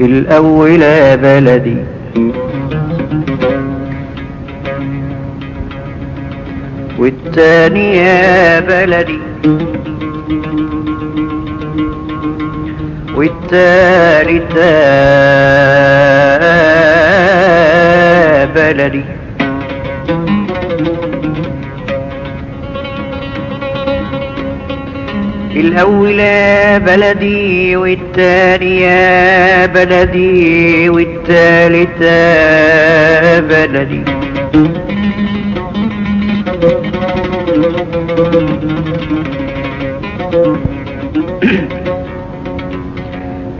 الأول يا بلدي. والتاني يا بلدي. والتالت يا بلدي. الأول يا بلدي والتاني يا بلدي والتالت يا بلدي.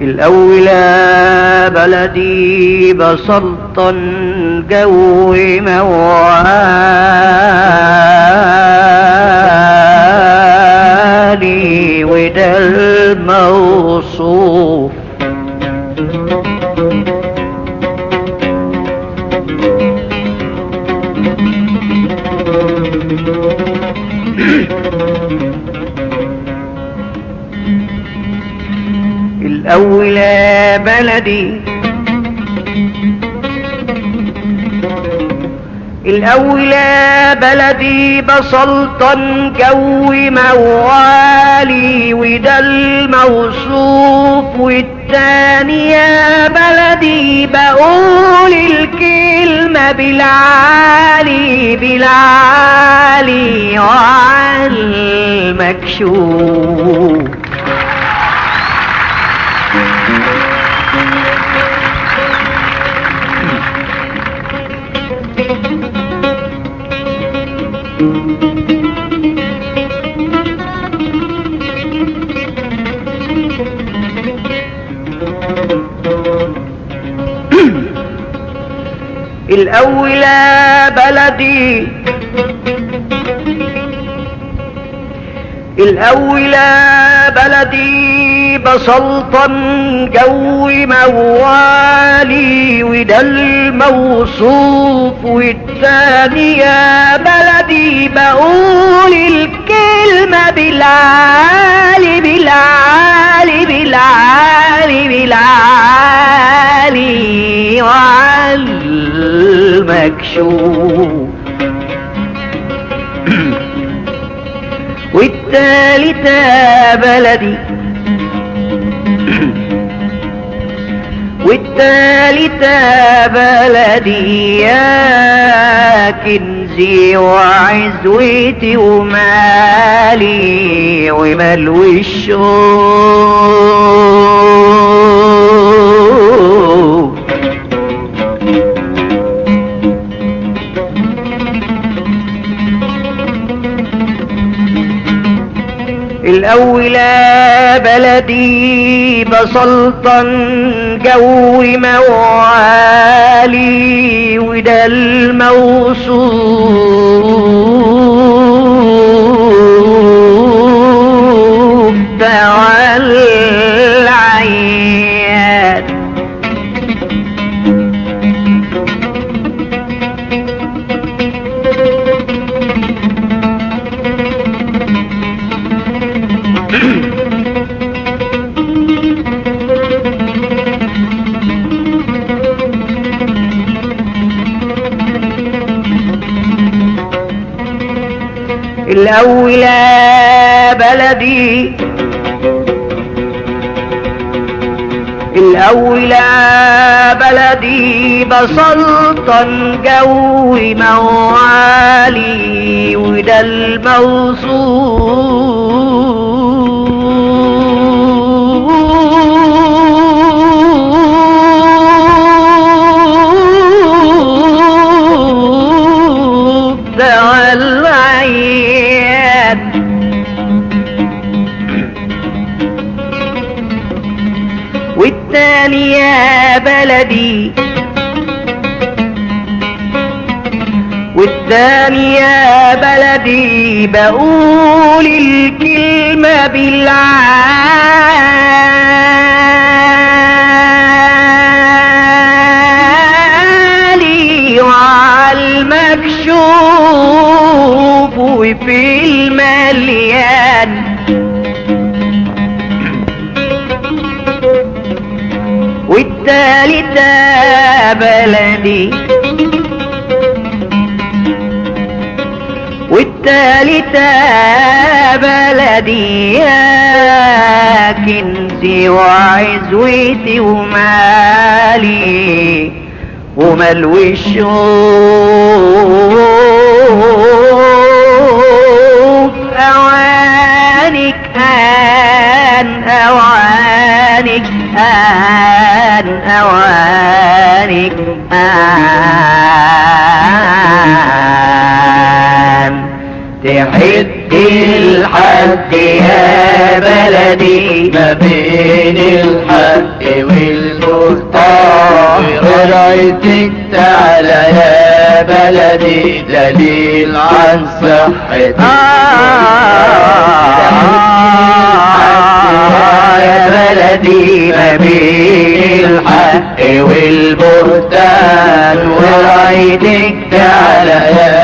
الأول يا بلدي بسلطن جو موالي الموصوف الأول يا بلدي. الأول يا بلدي بسلطن جو موالي وده الموصوف والتاني يا بلدي بقول الكلمة بالعالي بالعالي وعلى المكشوف الأول بلدي. الأول بلدي بسلطن جو موالي وده الموصوف والتاني يا بلدي بقول الكلمة بالعالي بالعالي يا بلدي. والتالت يا بلدي يا كنزي وعزوتي ومالي وملو الشوق الأول بلدي بسلطن جو موالي وده الموصوف الأول بلدي الأول بلدي بسلطن جو موالي وده الموصوف دعا العيان والتاني يا بلدي. والتاني يا بلدي بقول الكلمة بالعالي والتالتة بلدي. والتالتة بلدي يا كنزي وعزوتي ومالي. وملوي تحد الحق يا بلدي. ما بين الحق والبهتان ورأيتك تعالى يا بلدي. دليل عن صحتي. يا بلدي ما بين الحق والبهتان ورأيتك تعالى يا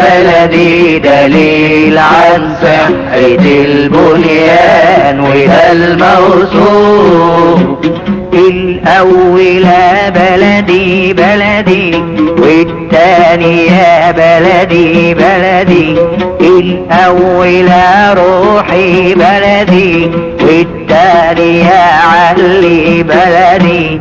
بلدي دليل عن صحة البنيان وده الموصوف الأول بلدي بلدي والتاني يا بلدي بلدي. الأول روحي بلدي والتاني يا علي بلدي.